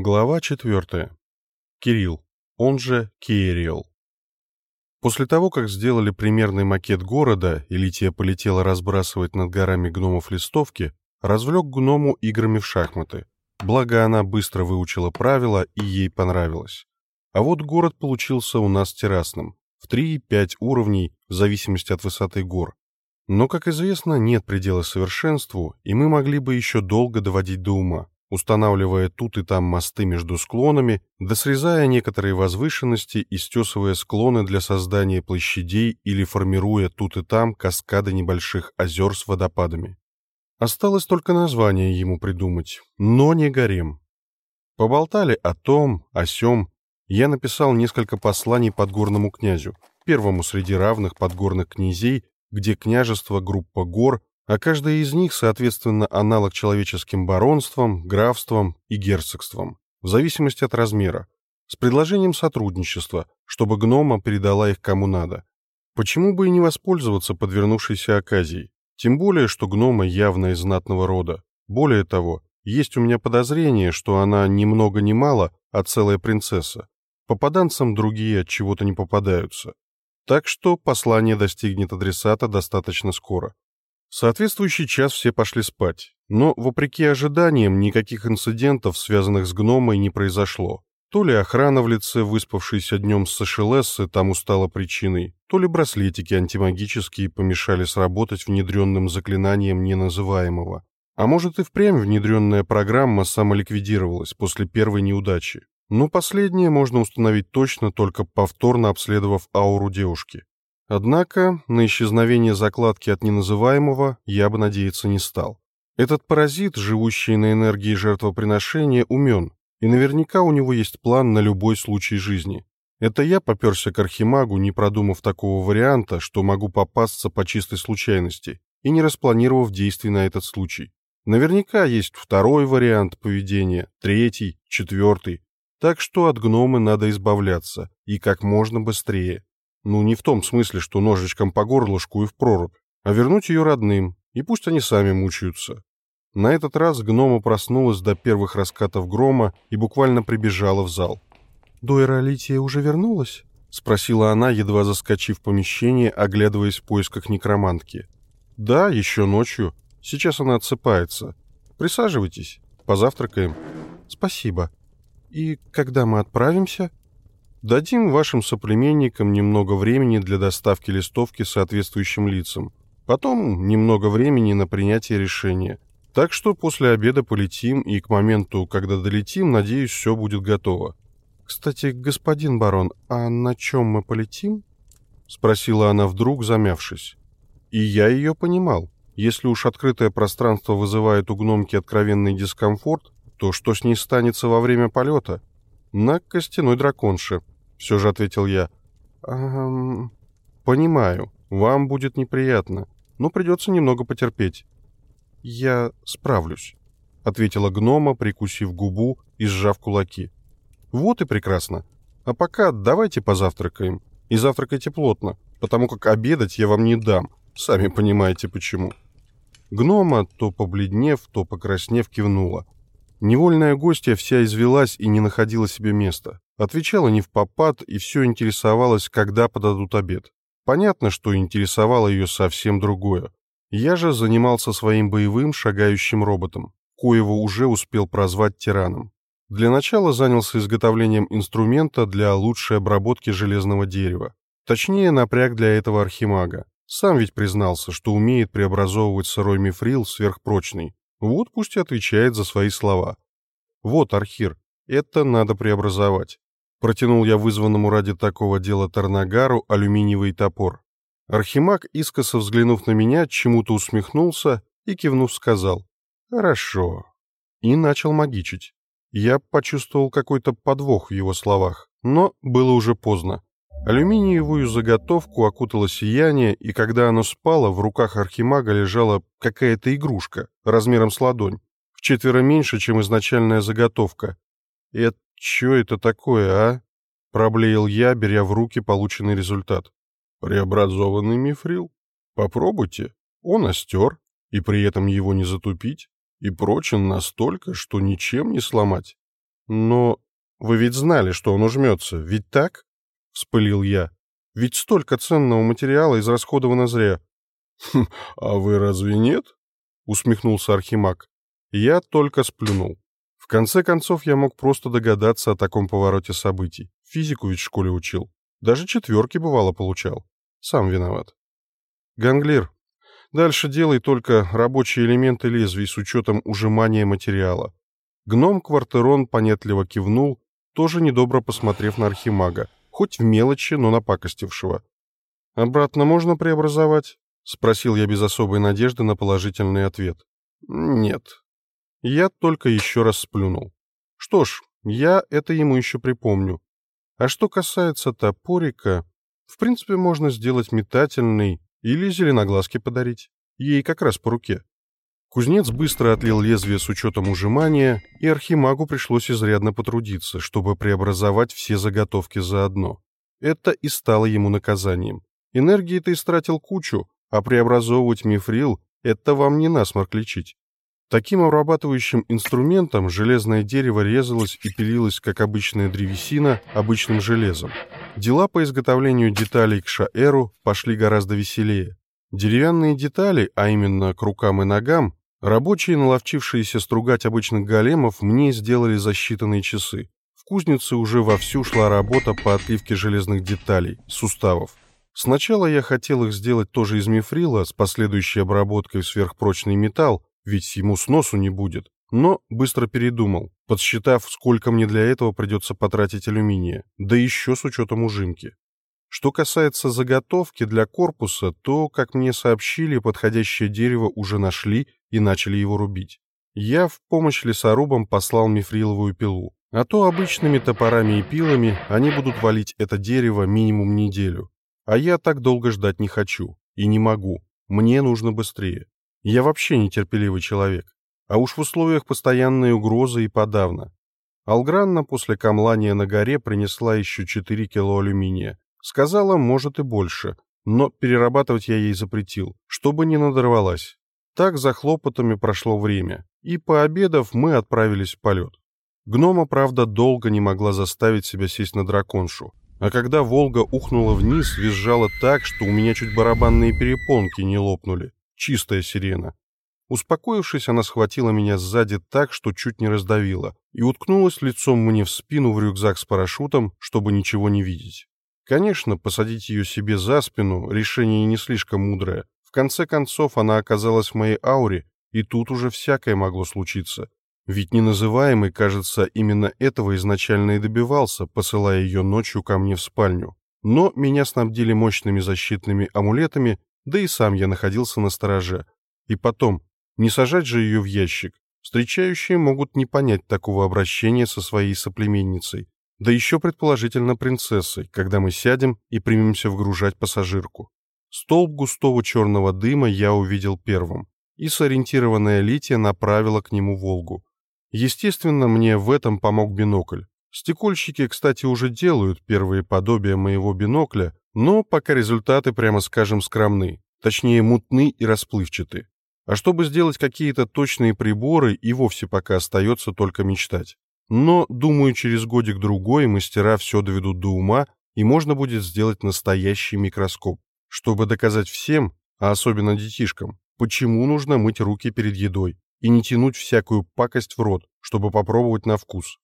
Глава 4. Кирилл, он же Кириэл. После того, как сделали примерный макет города, и Лития полетела разбрасывать над горами гномов листовки, развлек гному играми в шахматы. Благо, она быстро выучила правила, и ей понравилось. А вот город получился у нас террасным, в 3-5 уровней, в зависимости от высоты гор. Но, как известно, нет предела совершенству, и мы могли бы еще долго доводить до ума устанавливая тут и там мосты между склонами, да срезая некоторые возвышенности и стесывая склоны для создания площадей или формируя тут и там каскады небольших озер с водопадами. Осталось только название ему придумать, но не гарем. Поболтали о том, о сём. Я написал несколько посланий подгорному князю, первому среди равных подгорных князей, где княжество, группа гор а каждая из них, соответственно, аналог человеческим баронствам, графствам и герцогствам, в зависимости от размера, с предложением сотрудничества, чтобы гнома передала их кому надо. Почему бы и не воспользоваться подвернувшейся оказией? Тем более, что гнома явно из знатного рода. Более того, есть у меня подозрение, что она ни много ни мало, а целая принцесса. Попаданцам другие от чего-то не попадаются. Так что послание достигнет адресата достаточно скоро. В соответствующий час все пошли спать, но, вопреки ожиданиям, никаких инцидентов, связанных с гномой, не произошло. То ли охрана в лице выспавшейся днем с Сашелессы тому стала причиной, то ли браслетики антимагические помешали сработать внедренным заклинанием неназываемого. А может и впрямь внедренная программа самоликвидировалась после первой неудачи. Но последнее можно установить точно, только повторно обследовав ауру девушки. Однако на исчезновение закладки от неназываемого я бы надеяться не стал. Этот паразит, живущий на энергии жертвоприношения, умен, и наверняка у него есть план на любой случай жизни. Это я поперся к архимагу, не продумав такого варианта, что могу попасться по чистой случайности, и не распланировав действий на этот случай. Наверняка есть второй вариант поведения, третий, четвертый. Так что от гномы надо избавляться, и как можно быстрее. Ну, не в том смысле, что ножичком по горлышку и в прорубь, а вернуть ее родным, и пусть они сами мучаются. На этот раз гнома проснулась до первых раскатов грома и буквально прибежала в зал. «Дойра Алития уже вернулась?» — спросила она, едва заскочив в помещение, оглядываясь в поисках некромантки. «Да, еще ночью. Сейчас она отсыпается. Присаживайтесь, позавтракаем». «Спасибо. И когда мы отправимся?» Дадим вашим соплеменникам немного времени для доставки листовки соответствующим лицам. Потом немного времени на принятие решения. Так что после обеда полетим, и к моменту, когда долетим, надеюсь, все будет готово. Кстати, господин барон, а на чем мы полетим? Спросила она вдруг, замявшись. И я ее понимал. Если уж открытое пространство вызывает у гномки откровенный дискомфорт, то что с ней станется во время полета? «На костяной драконше», — все же ответил я. «Эм, «Понимаю, вам будет неприятно, но придется немного потерпеть». «Я справлюсь», — ответила гнома, прикусив губу и сжав кулаки. «Вот и прекрасно. А пока давайте позавтракаем. И завтракайте плотно, потому как обедать я вам не дам, сами понимаете почему». Гнома, то побледнев, то покраснев, кивнула — Невольная гостья вся извелась и не находила себе места. Отвечала не в попад и все интересовалась, когда подадут обед. Понятно, что интересовало ее совсем другое. Я же занимался своим боевым шагающим роботом, коего уже успел прозвать тираном. Для начала занялся изготовлением инструмента для лучшей обработки железного дерева. Точнее, напряг для этого архимага. Сам ведь признался, что умеет преобразовывать сырой мифрил сверхпрочный, вот пусть и отвечает за свои слова. Вот, Архир, это надо преобразовать. Протянул я вызванному ради такого дела Тарнагару алюминиевый топор. Архимаг, искоса взглянув на меня, чему-то усмехнулся и, кивнув, сказал «Хорошо». И начал магичить. Я почувствовал какой-то подвох в его словах, но было уже поздно. Алюминиевую заготовку окутало сияние, и когда оно спало, в руках архимага лежала какая-то игрушка размером с ладонь, в четверо меньше, чем изначальная заготовка. «Это что это такое, а?» — проблеял я, беря в руки полученный результат. «Преобразованный мифрил. Попробуйте. Он остер, и при этом его не затупить, и прочен настолько, что ничем не сломать. Но вы ведь знали, что он ужмется, ведь так? Вспылил я. Ведь столько ценного материала израсходовано зря. «Хм, а вы разве нет? Усмехнулся Архимаг. Я только сплюнул. В конце концов, я мог просто догадаться о таком повороте событий. Физику ведь в школе учил. Даже четверки бывало получал. Сам виноват. Ганглир, дальше делай только рабочие элементы лезвий с учетом ужимания материала. Гном Квартерон понятливо кивнул, тоже недобро посмотрев на Архимага, хоть в мелочи, но напакостившего. «Обратно можно преобразовать?» — спросил я без особой надежды на положительный ответ. «Нет». Я только еще раз сплюнул. Что ж, я это ему еще припомню. А что касается топорика, в принципе, можно сделать метательный или зеленоглазки подарить. Ей как раз по руке. Кузнец быстро отлил лезвие с учетом ужимания, и архимагу пришлось изрядно потрудиться, чтобы преобразовать все заготовки заодно. Это и стало ему наказанием. Энергии ты истратил кучу, а преобразовывать мифрил — это вам не насморк лечить. Таким обрабатывающим инструментом железное дерево резалось и пилилось, как обычная древесина, обычным железом. Дела по изготовлению деталей к шаэру пошли гораздо веселее. Деревянные детали, а именно к рукам и ногам, рабочие, наловчившиеся стругать обычных големов, мне сделали за считанные часы. В кузнице уже вовсю шла работа по отливке железных деталей, суставов. Сначала я хотел их сделать тоже из мифрила с последующей обработкой в сверхпрочный металл, ведь ему сносу не будет. Но быстро передумал, подсчитав, сколько мне для этого придется потратить алюминия, да еще с учетом ужимки. Что касается заготовки для корпуса, то, как мне сообщили, подходящее дерево уже нашли и начали его рубить. Я в помощь лесорубам послал мифриловую пилу, а то обычными топорами и пилами они будут валить это дерево минимум неделю. А я так долго ждать не хочу и не могу, мне нужно быстрее. Я вообще нетерпеливый человек, а уж в условиях постоянной угрозы и подавно. Алгранна после камлания на горе принесла еще 4 кило алюминия. Сказала, может и больше, но перерабатывать я ей запретил, чтобы не надорвалась. Так за хлопотами прошло время, и, пообедав, мы отправились в полет. Гнома, правда, долго не могла заставить себя сесть на драконшу, а когда Волга ухнула вниз, визжала так, что у меня чуть барабанные перепонки не лопнули чистая сирена. Успокоившись, она схватила меня сзади так, что чуть не раздавила, и уткнулась лицом мне в спину в рюкзак с парашютом, чтобы ничего не видеть. Конечно, посадить ее себе за спину — решение не слишком мудрое. В конце концов, она оказалась в моей ауре, и тут уже всякое могло случиться. Ведь неназываемый, кажется, именно этого изначально и добивался, посылая ее ночью ко мне в спальню. Но меня снабдили мощными защитными амулетами, да и сам я находился на стороже. И потом, не сажать же ее в ящик. Встречающие могут не понять такого обращения со своей соплеменницей, да еще предположительно принцессой, когда мы сядем и примемся вгружать пассажирку. Столб густого черного дыма я увидел первым, и сориентированная Лития направила к нему «Волгу». Естественно, мне в этом помог бинокль. Стекольщики, кстати, уже делают первые подобия моего бинокля, но пока результаты, прямо скажем, скромны, точнее мутны и расплывчаты. А чтобы сделать какие-то точные приборы, и вовсе пока остается только мечтать. Но, думаю, через годик-другой мастера все доведут до ума, и можно будет сделать настоящий микроскоп, чтобы доказать всем, а особенно детишкам, почему нужно мыть руки перед едой и не тянуть всякую пакость в рот, чтобы попробовать на вкус.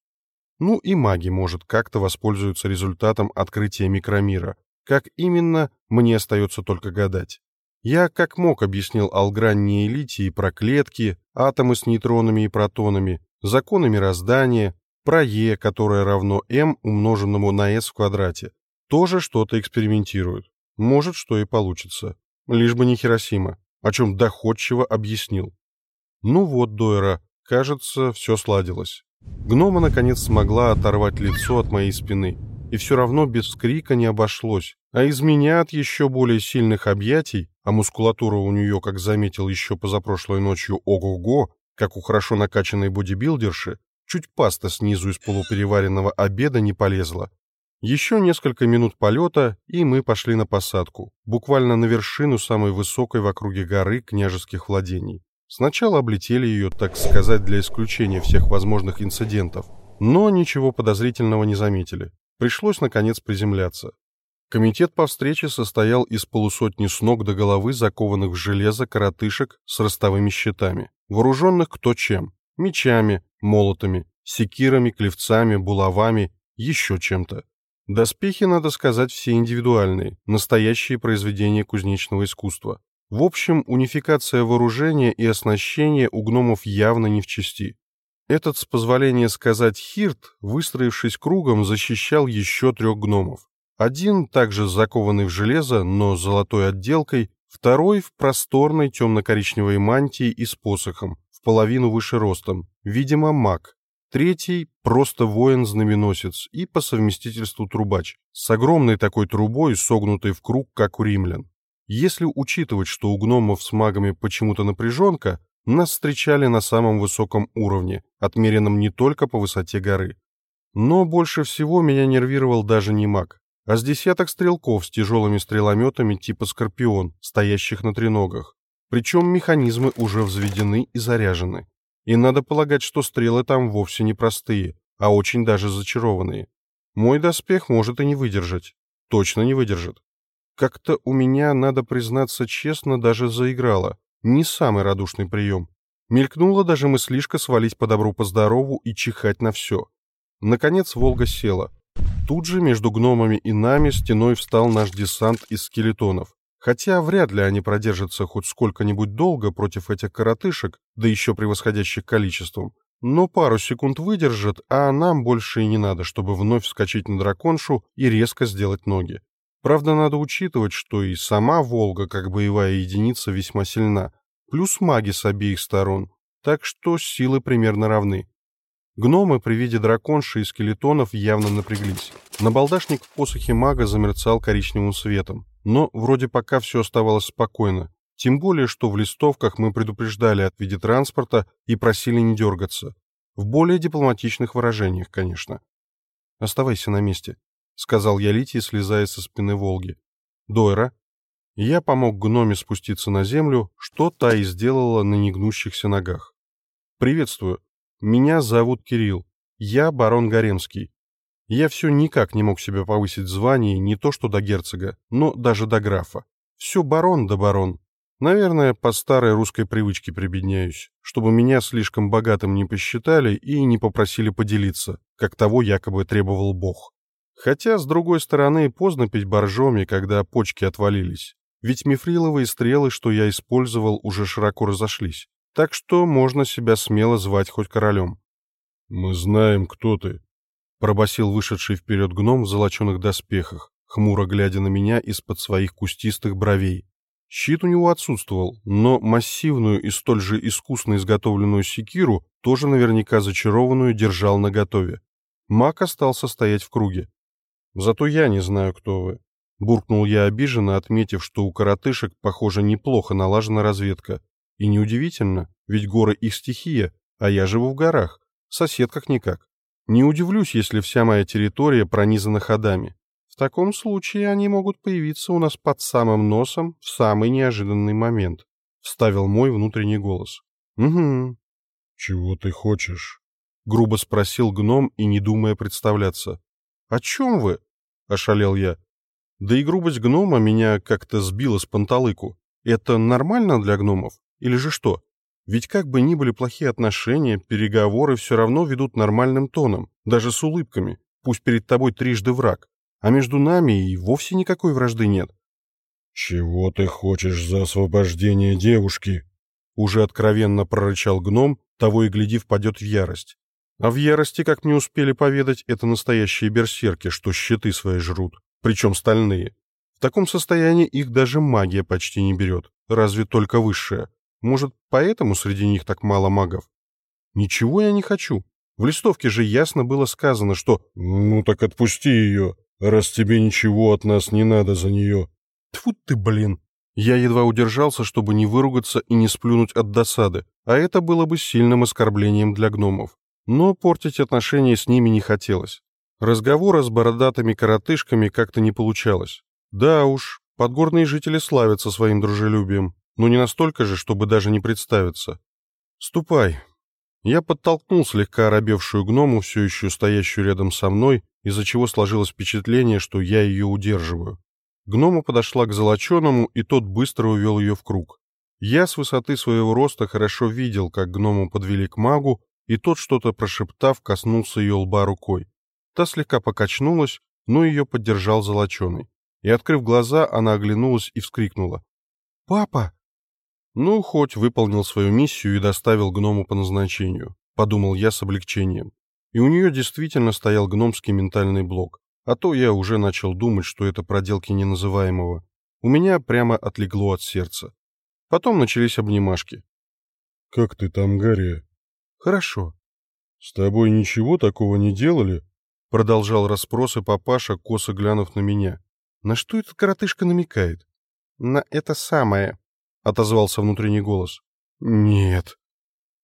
Ну и маги, может, как-то воспользуются результатом открытия микромира, как именно, мне остается только гадать. Я как мог объяснил Алгранне Элите про клетки, атомы с нейтронами и протонами, законы мироздания, про Е, которое равно М умноженному на S в квадрате. Тоже что-то экспериментируют. Может, что и получится. Лишь бы не Хиросима, о чем доходчиво объяснил. Ну вот, Дойра, кажется, все сладилось. Гнома, наконец, смогла оторвать лицо от моей спины и все равно без крика не обошлось. А из меня от еще более сильных объятий, а мускулатура у нее, как заметил еще позапрошлой ночью, ого-го, как у хорошо накачанной бодибилдерши, чуть паста снизу из полупереваренного обеда не полезла. Еще несколько минут полета, и мы пошли на посадку, буквально на вершину самой высокой в округе горы княжеских владений. Сначала облетели ее, так сказать, для исключения всех возможных инцидентов, Но ничего подозрительного не заметили. Пришлось, наконец, приземляться. Комитет по встрече состоял из полусотни с ног до головы закованных в железо коротышек с ростовыми щитами, вооруженных кто чем – мечами, молотами, секирами, клевцами, булавами, еще чем-то. Доспехи, надо сказать, все индивидуальные, настоящие произведения кузнечного искусства. В общем, унификация вооружения и оснащения у гномов явно не в чести. Этот, с позволения сказать, хирт, выстроившись кругом, защищал еще трех гномов. Один, также закованный в железо, но с золотой отделкой, второй в просторной темно-коричневой мантии и с посохом, в половину выше ростом, видимо, маг. Третий – просто воин-знаменосец и по совместительству трубач, с огромной такой трубой, согнутой в круг, как у римлян. Если учитывать, что у гномов с магами почему-то напряженка, нас встречали на самом высоком уровне, отмеренном не только по высоте горы. Но больше всего меня нервировал даже не маг, а с десяток стрелков с тяжелыми стрелометами типа «Скорпион», стоящих на треногах. Причем механизмы уже взведены и заряжены. И надо полагать, что стрелы там вовсе не простые, а очень даже зачарованные. Мой доспех может и не выдержать. Точно не выдержит. Как-то у меня, надо признаться честно, даже заиграло. Не самый радушный прием. Мелькнула даже мыслишка свалить по добру по и чихать на все. Наконец Волга села. Тут же между гномами и нами стеной встал наш десант из скелетонов. Хотя вряд ли они продержатся хоть сколько-нибудь долго против этих коротышек, да еще превосходящих количеством. Но пару секунд выдержат, а нам больше и не надо, чтобы вновь вскочить на драконшу и резко сделать ноги. Правда, надо учитывать, что и сама «Волга» как боевая единица весьма сильна, плюс маги с обеих сторон, так что силы примерно равны. Гномы при виде драконши и скелетонов явно напряглись. Набалдашник в посохе мага замерцал коричневым светом. Но вроде пока все оставалось спокойно. Тем более, что в листовках мы предупреждали от виде транспорта и просили не дергаться. В более дипломатичных выражениях, конечно. «Оставайся на месте», — сказал я Литии, слезая со спины Волги. «Дойра». Я помог гноме спуститься на землю, что та и сделала на негнущихся ногах. «Приветствую. Меня зовут Кирилл. Я барон Гаремский. Я все никак не мог себя повысить в звании не то что до герцога, но даже до графа. Все барон да барон. Наверное, по старой русской привычке прибедняюсь, чтобы меня слишком богатым не посчитали и не попросили поделиться, как того якобы требовал Бог. Хотя, с другой стороны, поздно пить боржоми, когда почки отвалились. Ведь мифриловые стрелы, что я использовал, уже широко разошлись. Так что можно себя смело звать хоть королем. «Мы знаем, кто ты», пробасил вышедший вперед гном в золоченых доспехах, хмуро глядя на меня из-под своих кустистых бровей. Щит у него отсутствовал, но массивную и столь же искусно изготовленную секиру, тоже наверняка зачарованную, держал наготове. Маг остался стоять в круге. «Зато я не знаю, кто вы», — буркнул я обиженно, отметив, что у коротышек, похоже, неплохо налажена разведка. И неудивительно, ведь горы их стихия, а я живу в горах, сосед как-никак. Не удивлюсь, если вся моя территория пронизана ходами. В таком случае они могут появиться у нас под самым носом в самый неожиданный момент», — вставил мой внутренний голос. «Угу». «Чего ты хочешь?» — грубо спросил гном и не думая представляться. «О чем вы?» — ошалел я. Да и грубость гнома меня как-то сбила с панталыку. Это нормально для гномов? Или же что? Ведь как бы ни были плохие отношения, переговоры все равно ведут нормальным тоном, даже с улыбками, пусть перед тобой трижды враг, а между нами и вовсе никакой вражды нет. «Чего ты хочешь за освобождение девушки?» Уже откровенно прорычал гном, того и гляди впадет в ярость. А в ярости, как мне успели поведать, это настоящие берсерки, что щиты свои жрут, причем стальные. В таком состоянии их даже магия почти не берет, разве только высшая. Может, поэтому среди них так мало магов? Ничего я не хочу. В листовке же ясно было сказано, что... Ну так отпусти ее, раз тебе ничего от нас не надо за нее. Тьфу ты, блин. Я едва удержался, чтобы не выругаться и не сплюнуть от досады, а это было бы сильным оскорблением для гномов. Но портить отношения с ними не хотелось. Разговора с бородатыми коротышками как-то не получалось. Да уж, подгорные жители славятся своим дружелюбием, но не настолько же, чтобы даже не представиться. Ступай. Я подтолкнул слегка оробевшую гному, все еще стоящую рядом со мной, из-за чего сложилось впечатление, что я ее удерживаю. Гнома подошла к золоченому, и тот быстро увел ее в круг. Я с высоты своего роста хорошо видел, как гному подвели к магу, и тот, что-то прошептав, коснулся ее лба рукой. Та слегка покачнулась, но ее поддержал золоченый. И, открыв глаза, она оглянулась и вскрикнула. «Папа!» Ну, хоть выполнил свою миссию и доставил гному по назначению, подумал я с облегчением. И у нее действительно стоял гномский ментальный блок. А то я уже начал думать, что это проделки неназываемого. У меня прямо отлегло от сердца. Потом начались обнимашки. «Как ты там, Гарри?» «Хорошо». «С тобой ничего такого не делали?» Продолжал расспросы папаша, косо глянув на меня. На что этот коротышка намекает? На это самое, отозвался внутренний голос. Нет.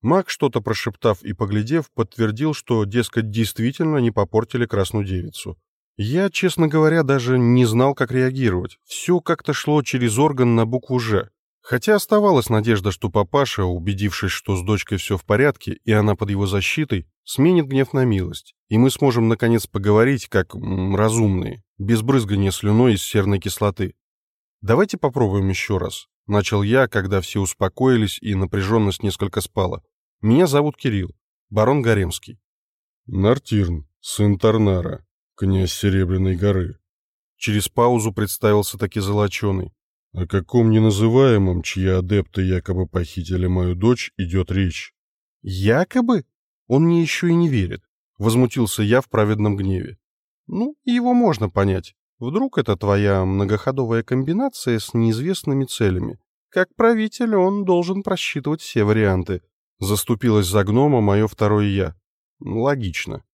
Маг, что-то прошептав и поглядев, подтвердил, что, дескать, действительно не попортили красную девицу. Я, честно говоря, даже не знал, как реагировать. Все как-то шло через орган на букву «Ж». Хотя оставалась надежда, что папаша, убедившись, что с дочкой все в порядке и она под его защитой, сменит гнев на милость, и мы сможем наконец поговорить как м, разумные, без брызгания слюной из серной кислоты. Давайте попробуем еще раз. Начал я, когда все успокоились и напряженность несколько спала. Меня зовут Кирилл, барон Гаремский. Нартирн, сын Тарнара, князь Серебряной горы. Через паузу представился таки золоченый. О каком неназываемом, чьи адепты якобы похитили мою дочь, идет речь? Якобы? Он мне еще и не верит. Возмутился я в праведном гневе. Ну, его можно понять. Вдруг это твоя многоходовая комбинация с неизвестными целями. Как правитель он должен просчитывать все варианты. Заступилась за гнома мое второе «я». Логично.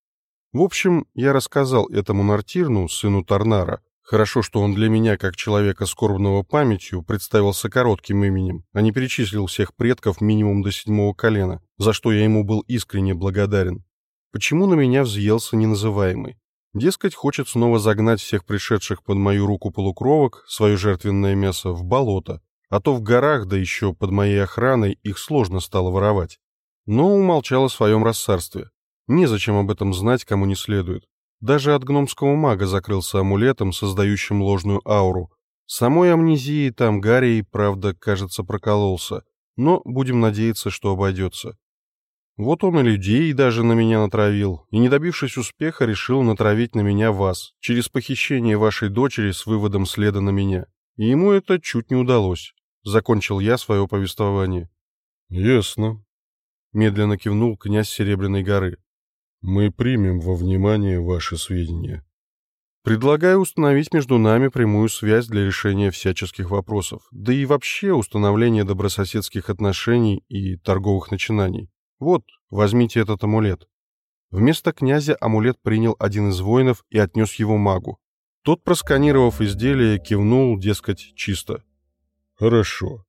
В общем, я рассказал этому Нартирну, сыну Тарнара. Хорошо, что он для меня, как человека скорбного памятью, представился коротким именем, а не перечислил всех предков минимум до седьмого колена, за что я ему был искренне благодарен. Почему на меня взъелся неназываемый? Дескать, хочет снова загнать всех пришедших под мою руку полукровок, свое жертвенное мясо, в болото, а то в горах, да еще под моей охраной, их сложно стало воровать. Но умолчал о своем рассарстве. Незачем об этом знать, кому не следует. Даже от гномского мага закрылся амулетом, создающим ложную ауру. Самой амнезии там Гарри, правда, кажется, прокололся. Но будем надеяться, что обойдется. Вот он и людей даже на меня натравил, и, не добившись успеха, решил натравить на меня вас, через похищение вашей дочери с выводом следа на меня. И ему это чуть не удалось. Закончил я свое повествование. «Ясно», — медленно кивнул князь Серебряной горы. «Мы примем во внимание ваши сведения». Предлагаю установить между нами прямую связь для решения всяческих вопросов, да и вообще установления добрососедских отношений и торговых начинаний. Вот, возьмите этот амулет. Вместо князя амулет принял один из воинов и отнес его магу. Тот, просканировав изделие, кивнул, дескать, чисто. Хорошо.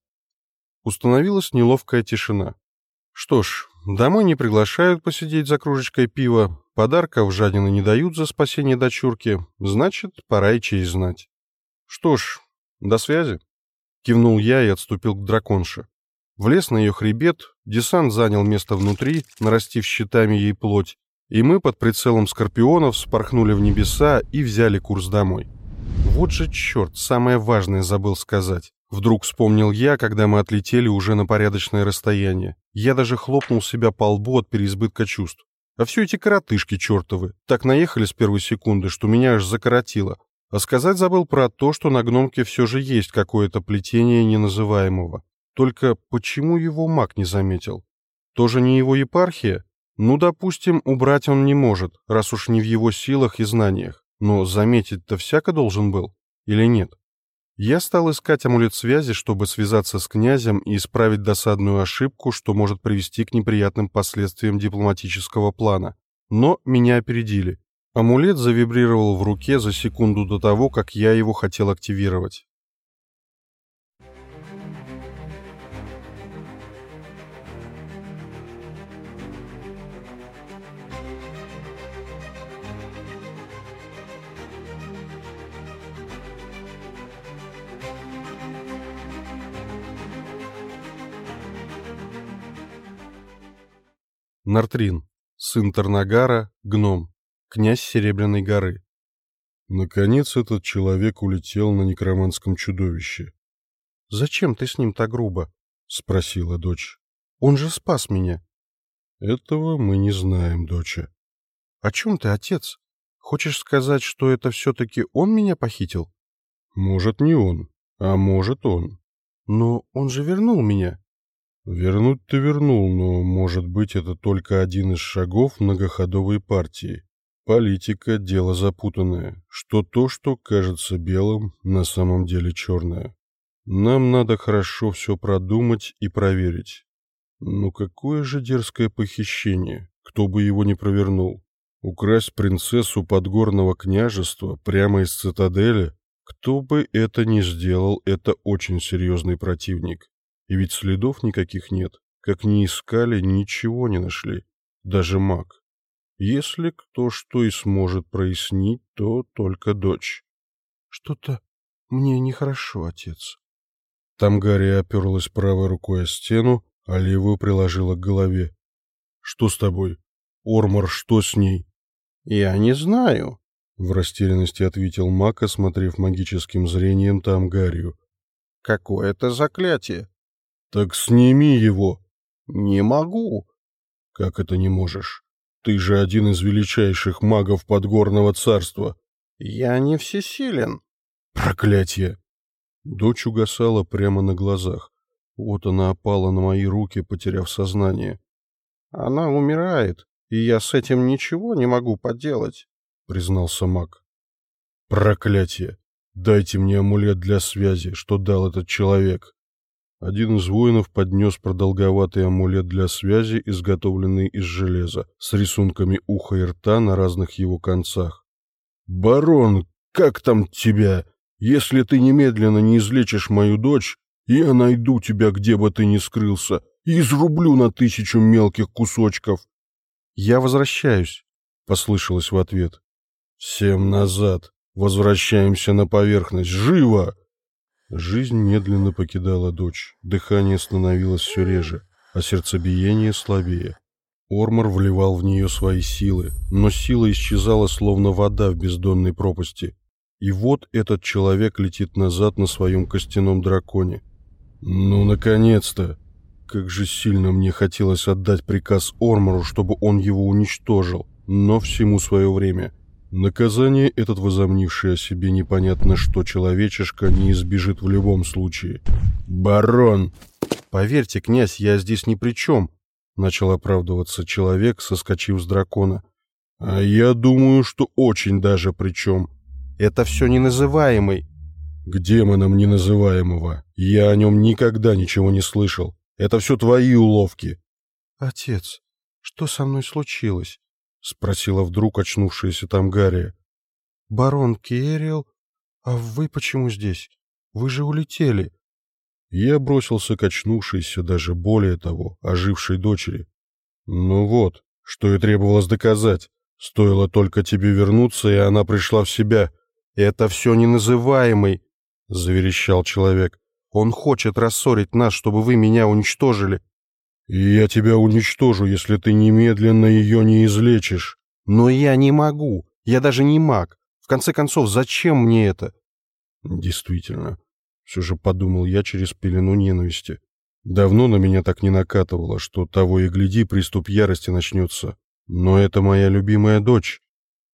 Установилась неловкая тишина. Что ж, домой не приглашают посидеть за кружечкой пива, подарков жадины не дают за спасение дочурки, значит, пора и честь знать. Что ж, до связи. Кивнул я и отступил к драконше. Влез на ее хребет, десант занял место внутри, нарастив щитами ей плоть, и мы под прицелом скорпионов спорхнули в небеса и взяли курс домой. Вот же черт, самое важное забыл сказать. Вдруг вспомнил я, когда мы отлетели уже на порядочное расстояние. Я даже хлопнул себя по лбу от переизбытка чувств. А все эти коротышки чертовы так наехали с первой секунды, что меня аж закоротило. А сказать забыл про то, что на гномке все же есть какое-то плетение неназываемого. Только почему его маг не заметил? Тоже не его епархия? Ну, допустим, убрать он не может, раз уж не в его силах и знаниях. Но заметить-то всяко должен был. Или нет? Я стал искать амулет связи, чтобы связаться с князем и исправить досадную ошибку, что может привести к неприятным последствиям дипломатического плана. Но меня опередили. Амулет завибрировал в руке за секунду до того, как я его хотел активировать. Нартрин, сын Тарнагара, гном, князь Серебряной горы. Наконец этот человек улетел на некроманском чудовище. «Зачем ты с ним так грубо?» — спросила дочь. «Он же спас меня». «Этого мы не знаем, доча». «О чем ты, отец? Хочешь сказать, что это все-таки он меня похитил?» «Может, не он, а может, он». «Но он же вернул меня». «Вернуть ты вернул, но, может быть, это только один из шагов многоходовой партии. Политика – дело запутанное, что то, что кажется белым, на самом деле черное. Нам надо хорошо все продумать и проверить. Ну какое же дерзкое похищение, кто бы его не провернул. Украсть принцессу подгорного княжества прямо из цитадели, кто бы это ни сделал, это очень серьезный противник. И ведь следов никаких нет, как ни искали, ничего не нашли, даже маг. Если кто что и сможет прояснить, то только дочь. Что-то мне нехорошо, отец. Там Гарри оперлась правой рукой о стену, а левую приложила к голове. Что с тобой? Ормор, что с ней? Я не знаю, в растерянности ответил Мак, осмотрев магическим зрением там Гаррию. Какое-то заклятие. Так сними его. Не могу. Как это не можешь? Ты же один из величайших магов подгорного царства. Я не всесилен. Проклятие! Дочь угасала прямо на глазах. Вот она опала на мои руки, потеряв сознание. Она умирает, и я с этим ничего не могу поделать, признался маг. Проклятие! Дайте мне амулет для связи, что дал этот человек. Один из воинов поднес продолговатый амулет для связи, изготовленный из железа, с рисунками уха и рта на разных его концах. «Барон, как там тебя? Если ты немедленно не излечишь мою дочь, я найду тебя, где бы ты ни скрылся, и изрублю на тысячу мелких кусочков». «Я возвращаюсь», — послышалось в ответ. «Всем назад. Возвращаемся на поверхность. Живо!» Жизнь медленно покидала дочь, дыхание становилось все реже, а сердцебиение слабее. Ормор вливал в нее свои силы, но сила исчезала, словно вода в бездонной пропасти. И вот этот человек летит назад на своем костяном драконе. «Ну, наконец-то!» Как же сильно мне хотелось отдать приказ Ормору, чтобы он его уничтожил, но всему свое время — Наказание этот возомнивший о себе непонятно что человечишка не избежит в любом случае. «Барон!» «Поверьте, князь, я здесь ни при чем», — начал оправдываться человек, соскочив с дракона. «А я думаю, что очень даже при чем. Это все неназываемый». «К демонам неназываемого. Я о нем никогда ничего не слышал. Это все твои уловки». «Отец, что со мной случилось?» — спросила вдруг очнувшаяся там Гарри. «Барон Керрил? А вы почему здесь? Вы же улетели». Я бросился к очнувшейся, даже более того, ожившей дочери. «Ну вот, что и требовалось доказать. Стоило только тебе вернуться, и она пришла в себя. Это все неназываемый», — заверещал человек. «Он хочет рассорить нас, чтобы вы меня уничтожили. И я тебя уничтожу, если ты немедленно ее не излечишь. Но я не могу. Я даже не маг. В конце концов, зачем мне это? Действительно. Все же подумал я через пелену ненависти. Давно на меня так не накатывало, что того и гляди, приступ ярости начнется. Но это моя любимая дочь.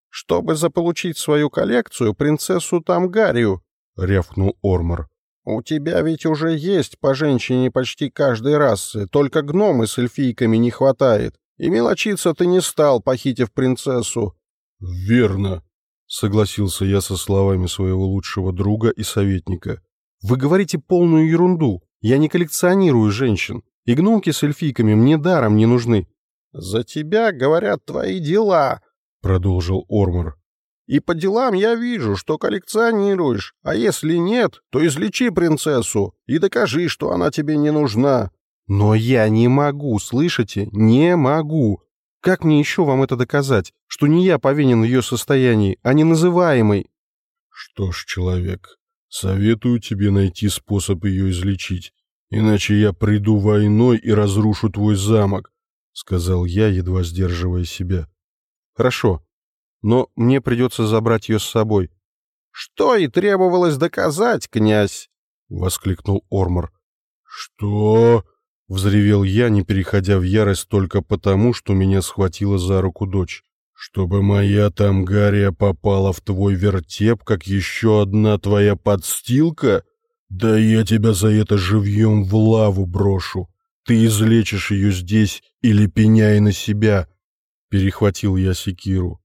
Чтобы заполучить свою коллекцию, принцессу Тамгарию, — рявкнул Ормор. «У тебя ведь уже есть по женщине почти каждой расы, только гномы с эльфийками не хватает. И мелочиться ты не стал, похитив принцессу». «Верно», — согласился я со словами своего лучшего друга и советника. «Вы говорите полную ерунду. Я не коллекционирую женщин, и гномки с эльфийками мне даром не нужны». «За тебя говорят твои дела», — продолжил Ормор. И по делам я вижу, что коллекционируешь, а если нет, то излечи принцессу и докажи, что она тебе не нужна». «Но я не могу, слышите? Не могу. Как мне еще вам это доказать, что не я повинен в ее состоянии, а не называемый?» «Что ж, человек, советую тебе найти способ ее излечить, иначе я приду войной и разрушу твой замок. сказал я, едва сдерживая себя. Хорошо, но мне придется забрать ее с собой. Что и требовалось доказать, князь, воскликнул Ормор. Что? Взревел я, не переходя в ярость только потому, что меня схватила за руку дочь. Чтобы моя Тамгария попала в твой вертеп, как еще одна твоя подстилка? Да я тебя за это живьем в лаву брошу. Ты излечишь ее здесь или пеняй на себя. Перехватил я секиру.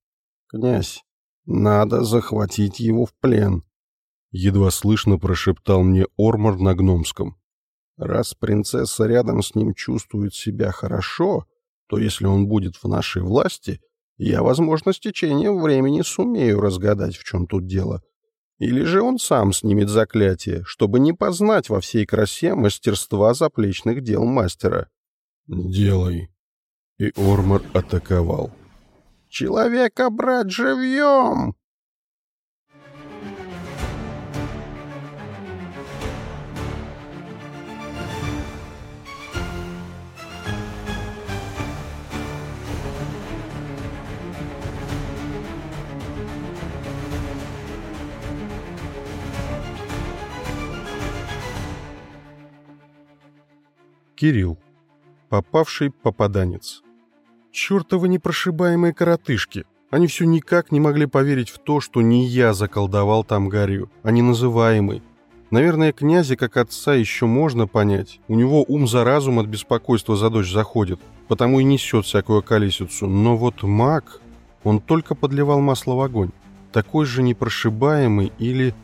Князь, надо захватить его в плен. Едва слышно прошептал мне Ормор на гномском. Раз принцесса рядом с ним чувствует себя хорошо, то если он будет в нашей власти, я, возможно, с течением времени сумею разгадать, в чем тут дело. Или же он сам снимет заклятие, чтобы не познать во всей красе мастерства заплечных дел мастера. «Делай». И Ормор атаковал. «Человека брать живьем!» Кирилл. Попавший попаданец. Чёртовы непрошибаемые коротышки. Они все никак не могли поверить в то, что не я заколдовал Тамгарию, а не называемый. Наверное, князя как отца еще можно понять. У него ум за разум от беспокойства за дочь заходит, потому и несет всякую колесицу. Но вот маг, он только подливал масло в огонь. Такой же непрошибаемый или...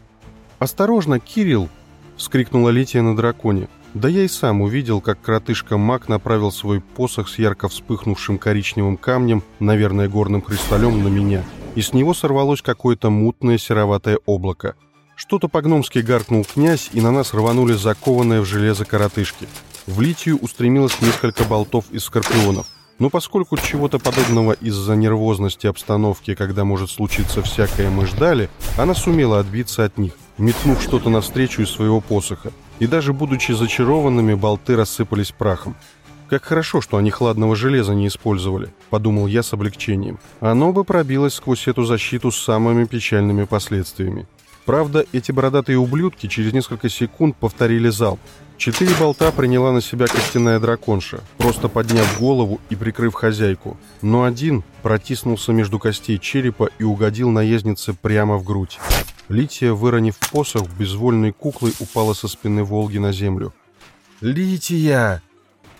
«Осторожно, Кирилл!» — вскрикнула Лития на драконе. Да я и сам увидел, как коротышка Мак направил свой посох с ярко вспыхнувшим коричневым камнем, наверное, горным хрусталем, на меня, и с него сорвалось какое-то мутное сероватое облако. Что-то по-гномски гаркнул князь, и на нас рванули закованные в железо коротышки. В литию устремилось несколько болтов из скорпионов. Но поскольку чего-то подобного из-за нервозности обстановки, когда может случиться всякое, мы ждали, она сумела отбиться от них, метнув что-то навстречу из своего посоха и даже будучи зачарованными, болты рассыпались прахом. Как хорошо, что они хладного железа не использовали, подумал я с облегчением. Оно бы пробилось сквозь эту защиту с самыми печальными последствиями. Правда, эти бородатые ублюдки через несколько секунд повторили залп. Четыре болта приняла на себя костяная драконша, просто подняв голову и прикрыв хозяйку. Но один протиснулся между костей черепа и угодил наезднице прямо в грудь. Лития, выронив посох, безвольной куклой упала со спины Волги на землю. «Лития!»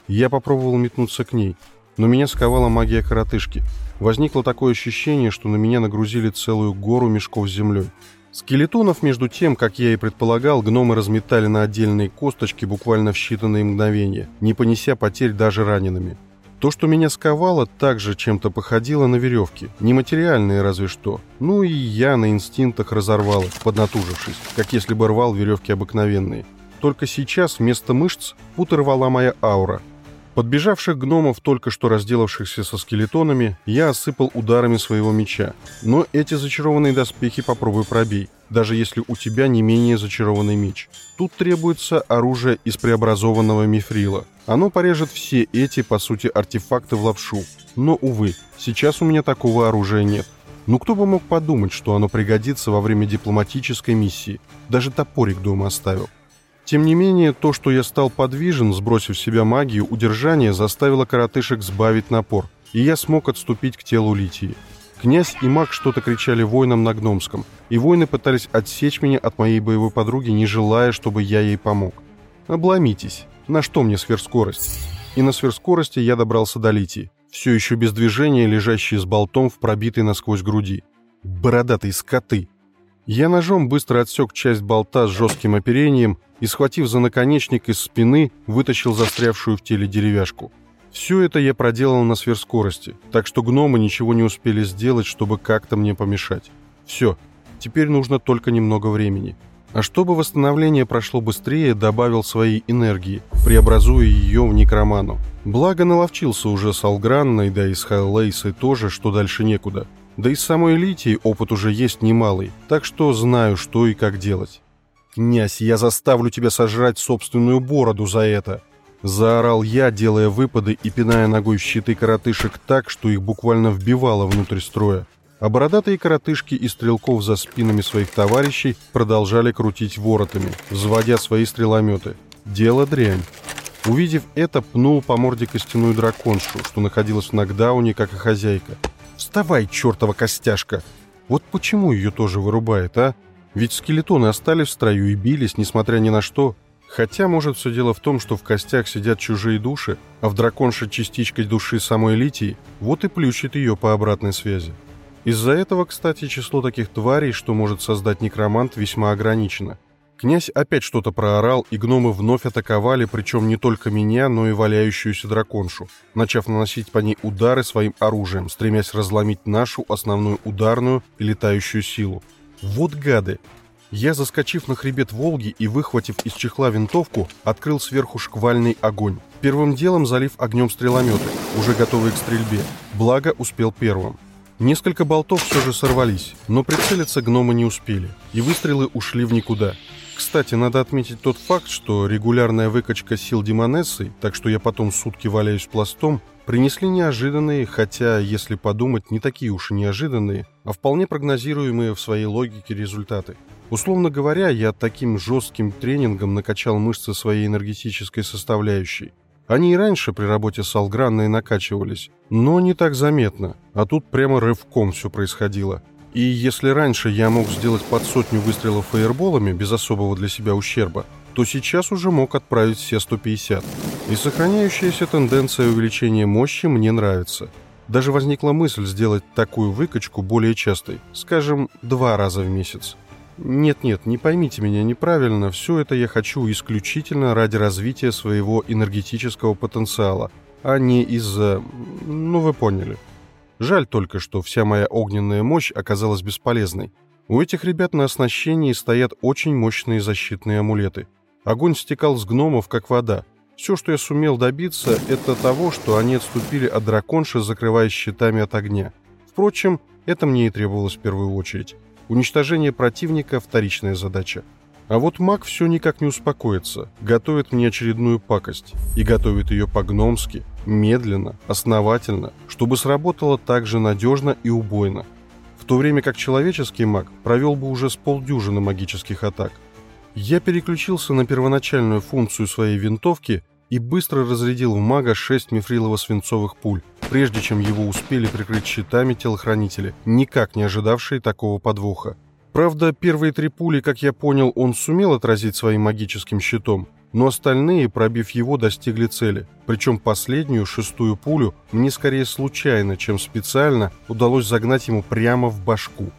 Я попробовал метнуться к ней, но меня сковала магия коротышки. Возникло такое ощущение, что на меня нагрузили целую гору мешков с землей. Скелетонов, между тем, как я и предполагал, гномы разметали на отдельные косточки буквально в считанные мгновения, не понеся потерь даже ранеными. То, что меня сковало, также чем-то походило на веревки. Нематериальные разве что. Ну и я на инстинктах разорвал их, поднатужившись, как если бы рвал веревки обыкновенные. Только сейчас вместо мышц путы рвала моя аура. Подбежавших гномов, только что разделавшихся со скелетонами, я осыпал ударами своего меча. Но эти зачарованные доспехи попробуй пробей даже если у тебя не менее зачарованный меч. Тут требуется оружие из преобразованного мифрила. Оно порежет все эти, по сути, артефакты в лапшу. Но, увы, сейчас у меня такого оружия нет. Ну кто бы мог подумать, что оно пригодится во время дипломатической миссии. Даже топорик дома оставил. Тем не менее, то, что я стал подвижен, сбросив с себя магию, удержание заставило коротышек сбавить напор, и я смог отступить к телу Литии. Князь и маг что-то кричали воинам на гномском, и воины пытались отсечь меня от моей боевой подруги, не желая, чтобы я ей помог. Обломитесь. На что мне сверхскорость? И на сверхскорости я добрался до Литии, все еще без движения, лежащий с болтом в пробитой насквозь груди. Бородатые скоты. Я ножом быстро отсек часть болта с жестким оперением и, схватив за наконечник из спины, вытащил застрявшую в теле деревяшку. Все это я проделал на сверхскорости, так что гномы ничего не успели сделать, чтобы как-то мне помешать. Все, теперь нужно только немного времени. А чтобы восстановление прошло быстрее, добавил своей энергии, преобразуя ее в некроману. Благо наловчился уже с Алгранной, да и с Хайлейсой тоже, что дальше некуда. Да и с самой Литией опыт уже есть немалый, так что знаю, что и как делать. «Князь, я заставлю тебя сожрать собственную бороду за это!» Заорал я, делая выпады и пиная ногой щиты коротышек так, что их буквально вбивало внутрь строя. А бородатые коротышки и стрелков за спинами своих товарищей продолжали крутить воротами, взводя свои стрелометы. Дело дрянь. Увидев это, пнул по морде костяную драконшу, что находилась в нокдауне, как и хозяйка. «Вставай, чертова костяшка!» Вот почему ее тоже вырубает, а? Ведь скелетоны остались в строю и бились, несмотря ни на что. Хотя, может, все дело в том, что в костях сидят чужие души, а в драконше частичкой души самой Литии, вот и плющит ее по обратной связи. Из-за этого, кстати, число таких тварей, что может создать некромант, весьма ограничено. Князь опять что-то проорал, и гномы вновь атаковали, причем не только меня, но и валяющуюся драконшу, начав наносить по ней удары своим оружием, стремясь разломить нашу основную ударную и летающую силу. Вот гады! Я, заскочив на хребет Волги и выхватив из чехла винтовку, открыл сверху шквальный огонь. Первым делом залив огнем стрелометы, уже готовые к стрельбе. Благо, успел первым. Несколько болтов все же сорвались, но прицелиться гномы не успели, и выстрелы ушли в никуда. Кстати, надо отметить тот факт, что регулярная выкачка сил Демонессы, так что я потом сутки валяюсь пластом, принесли неожиданные, хотя, если подумать, не такие уж и неожиданные, а вполне прогнозируемые в своей логике результаты. Условно говоря, я таким жестким тренингом накачал мышцы своей энергетической составляющей, они и раньше при работе с Алгранной накачивались, но не так заметно, а тут прямо рывком все происходило. И если раньше я мог сделать под сотню выстрелов фаерболами без особого для себя ущерба, то сейчас уже мог отправить все 150. И сохраняющаяся тенденция увеличения мощи мне нравится. Даже возникла мысль сделать такую выкачку более частой, скажем, два раза в месяц. Нет-нет, не поймите меня неправильно, все это я хочу исключительно ради развития своего энергетического потенциала, а не из-за... ну вы поняли. Жаль только, что вся моя огненная мощь оказалась бесполезной. У этих ребят на оснащении стоят очень мощные защитные амулеты. Огонь стекал с гномов, как вода. Все, что я сумел добиться, это того, что они отступили от драконши, закрываясь щитами от огня. Впрочем, это мне и требовалось в первую очередь. Уничтожение противника – вторичная задача. А вот маг все никак не успокоится, готовит мне очередную пакость. И готовит ее по-гномски, медленно, основательно, чтобы сработало так же надежно и убойно. В то время как человеческий маг провел бы уже с полдюжины магических атак. Я переключился на первоначальную функцию своей винтовки и быстро разрядил в мага шесть мифрилово-свинцовых пуль, прежде чем его успели прикрыть щитами телохранители, никак не ожидавшие такого подвоха. Правда, первые три пули, как я понял, он сумел отразить своим магическим щитом, но остальные, пробив его, достигли цели. Причем последнюю, шестую пулю, мне скорее случайно, чем специально, удалось загнать ему прямо в башку.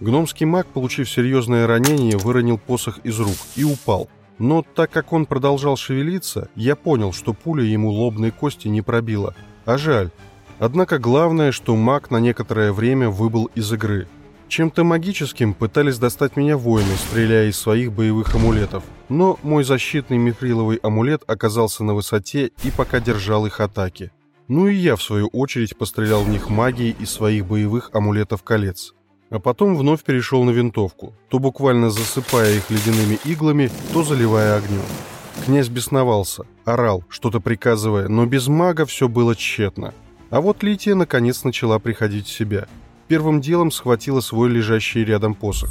Гномский маг, получив серьезное ранение, выронил посох из рук и упал, но так как он продолжал шевелиться, я понял, что пуля ему лобной кости не пробила. А жаль. Однако главное, что маг на некоторое время выбыл из игры. Чем-то магическим пытались достать меня воины, стреляя из своих боевых амулетов. Но мой защитный мифриловый амулет оказался на высоте и пока держал их атаки. Ну и я, в свою очередь, пострелял в них магией из своих боевых амулетов колец а потом вновь перешел на винтовку, то буквально засыпая их ледяными иглами, то заливая огнем. Князь бесновался, орал, что-то приказывая, но без мага все было тщетно. А вот Лития наконец начала приходить в себя. Первым делом схватила свой лежащий рядом посох.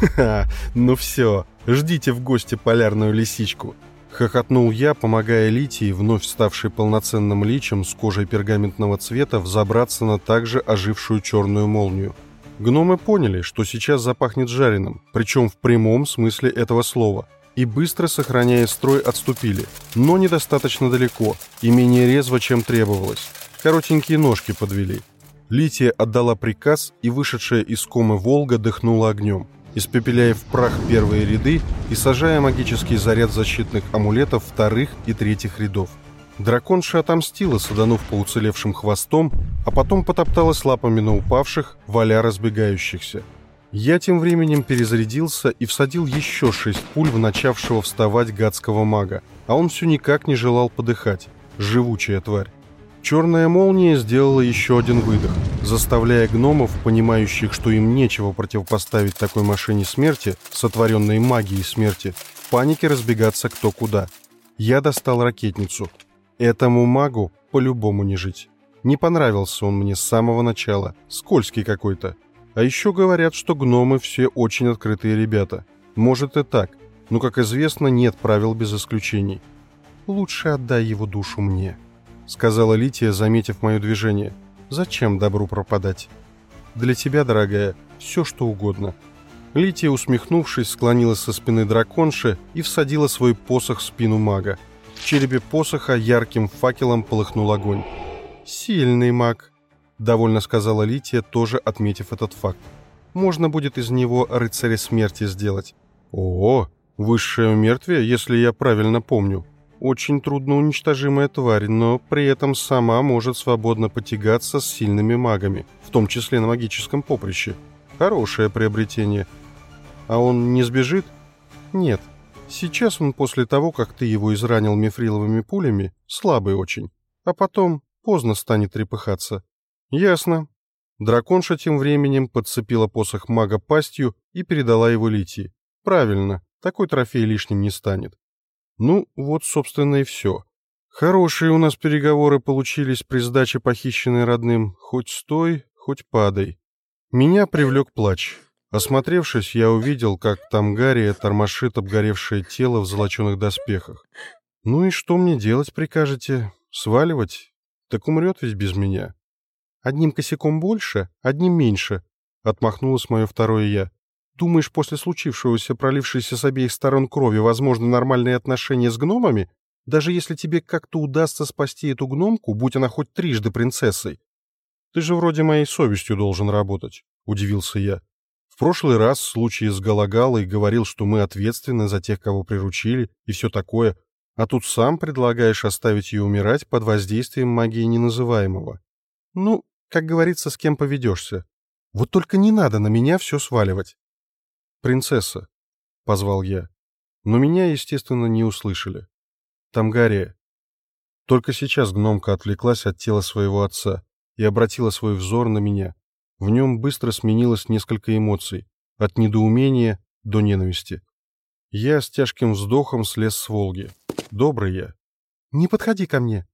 «Ха-ха, ну все, ждите в гости полярную лисичку!» Хохотнул я, помогая Литии, вновь ставшей полноценным личем с кожей пергаментного цвета, взобраться на также ожившую черную молнию – Гномы поняли, что сейчас запахнет жареным, причем в прямом смысле этого слова, и быстро, сохраняя строй, отступили, но недостаточно далеко и менее резво, чем требовалось. Коротенькие ножки подвели. Лития отдала приказ, и вышедшая из комы Волга дыхнула огнем, испепеляя в прах первые ряды и сажая магический заряд защитных амулетов вторых и третьих рядов. Драконша отомстила, саданув по уцелевшим хвостом, а потом потопталась лапами на упавших, валя разбегающихся. Я тем временем перезарядился и всадил еще шесть пуль в начавшего вставать гадского мага, а он все никак не желал подыхать. Живучая тварь. Черная молния сделала еще один выдох, заставляя гномов, понимающих, что им нечего противопоставить такой машине смерти, сотворенной магией смерти, в панике разбегаться кто куда – Я достал ракетницу. Этому магу по-любому не жить. Не понравился он мне с самого начала. Скользкий какой-то. А еще говорят, что гномы все очень открытые ребята. Может и так, но, как известно, нет правил без исключений. «Лучше отдай его душу мне», — сказала Лития, заметив мое движение. «Зачем добру пропадать? Для тебя, дорогая, все что угодно». Лития, усмехнувшись, склонилась со спины драконши и всадила свой посох в спину мага. В черепе посоха ярким факелом полыхнул огонь. «Сильный маг», — довольно сказала Лития, тоже отметив этот факт. «Можно будет из него рыцаря смерти сделать». «О, высшее мертвие, если я правильно помню. Очень трудно уничтожимая тварь, но при этом сама может свободно потягаться с сильными магами, в том числе на магическом поприще. Хорошее приобретение. А он не сбежит? Нет. Сейчас он после того, как ты его изранил мифриловыми пулями, слабый очень. А потом поздно станет трепыхаться. Ясно. Драконша тем временем подцепила посох мага пастью и передала его Литии. Правильно, такой трофей лишним не станет. Ну, вот, собственно, и все. Хорошие у нас переговоры получились при сдаче похищенной родным. Хоть стой, хоть падай. Меня привлек плач. Осмотревшись, я увидел, как Тамгария тормошит обгоревшее тело в золоченых доспехах. Ну и что мне делать прикажете? Сваливать? Так умрет ведь без меня. Одним косяком больше, одним меньше, — отмахнулось мое второе «я». Думаешь, после случившегося, пролившейся с обеих сторон крови, возможно нормальные отношения с гномами? Даже если тебе как-то удастся спасти эту гномку, будь она хоть трижды принцессой. Ты же вроде моей совестью должен работать, — удивился я. Прошлый раз в случае с Галагалой говорил, что мы ответственны за тех, кого приручили, и все такое, а тут сам предлагаешь оставить ее умирать под воздействием магии неназываемого. Ну, как говорится, с кем поведешься. Вот только не надо на меня все сваливать. «Принцесса», — позвал я. Но меня, естественно, не услышали. Тамгария. Только сейчас гномка отвлеклась от тела своего отца и обратила свой взор на меня. В нем быстро сменилось несколько эмоций, от недоумения до ненависти. Я с тяжким вздохом слез с Волги. Добрый я. «Не подходи ко мне!»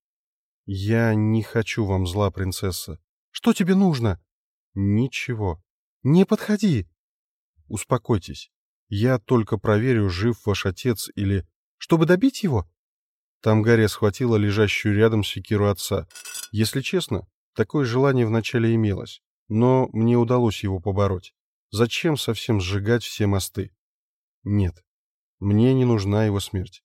«Я не хочу вам зла, принцесса. Что тебе нужно?» «Ничего». «Не подходи!» «Успокойтесь. Я только проверю, жив ваш отец или...» «Чтобы добить его?» Там Гарри схватила лежащую рядом секиру отца. Если честно, такое желание вначале имелось, но мне удалось его побороть. Зачем совсем сжигать все мосты? Нет, мне не нужна его смерть.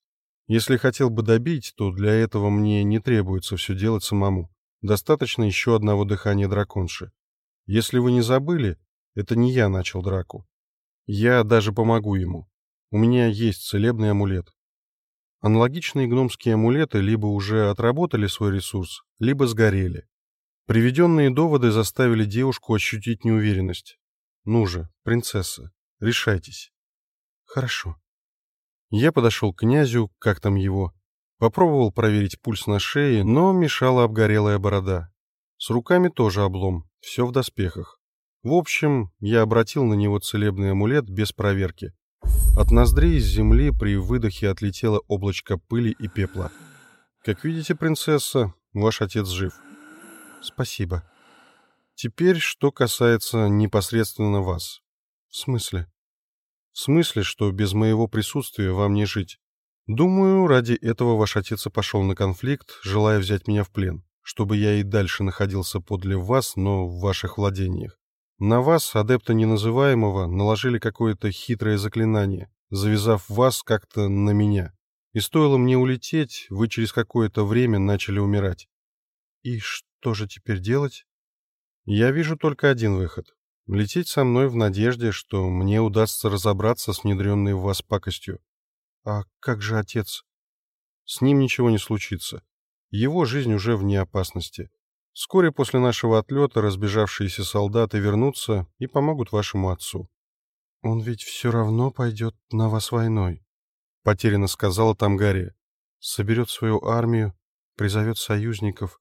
Если хотел бы добить, то для этого мне не требуется все делать самому. Достаточно еще одного дыхания драконши. Если вы не забыли, это не я начал драку. Я даже помогу ему. У меня есть целебный амулет. Аналогичные гномские амулеты либо уже отработали свой ресурс, либо сгорели. Приведенные доводы заставили девушку ощутить неуверенность. Ну же, принцесса, решайтесь. Хорошо. Я подошел к князю, как там его, попробовал проверить пульс на шее, но мешала обгорелая борода. С руками тоже облом, все в доспехах. В общем, я обратил на него целебный амулет без проверки. От ноздрей из земли при выдохе отлетело облачко пыли и пепла. Как видите, принцесса, ваш отец жив. Спасибо. Теперь, что касается непосредственно вас. В смысле? В смысле, что без моего присутствия вам не жить? Думаю, ради этого ваш отец и пошел на конфликт, желая взять меня в плен, чтобы я и дальше находился подле вас, но в ваших владениях. На вас, адепта неназываемого, наложили какое-то хитрое заклинание, завязав вас как-то на меня. И стоило мне улететь, вы через какое-то время начали умирать. И что же теперь делать? Я вижу только один выход Лететь со мной в надежде, что мне удастся разобраться с внедренной в вас пакостью. А как же отец? С ним ничего не случится. Его жизнь уже вне опасности. Вскоре после нашего отлета разбежавшиеся солдаты вернутся и помогут вашему отцу. Он ведь все равно пойдет на вас войной, — потерянно сказала Тамгария. Соберет свою армию, призовет союзников.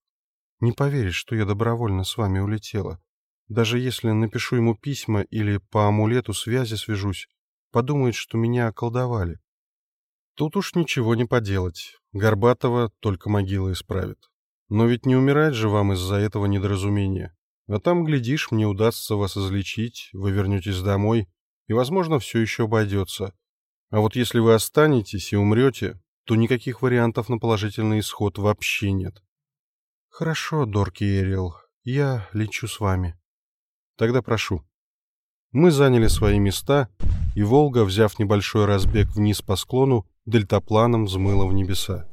Не поверит, что я добровольно с вами улетела. Даже если напишу ему письма или по амулету связи свяжусь, подумает, что меня околдовали. Тут уж ничего не поделать. Горбатова только могила исправит. Но ведь не умирать же вам из-за этого недоразумения. А там, глядишь, мне удастся вас излечить, вы вернетесь домой, и, возможно, все еще обойдется. А вот если вы останетесь и умрете, то никаких вариантов на положительный исход вообще нет. Хорошо, Дорки Эрил, я лечу с вами. Тогда прошу. Мы заняли свои места, и «Волга», взяв небольшой разбег вниз по склону, дельтапланом взмыла в небеса.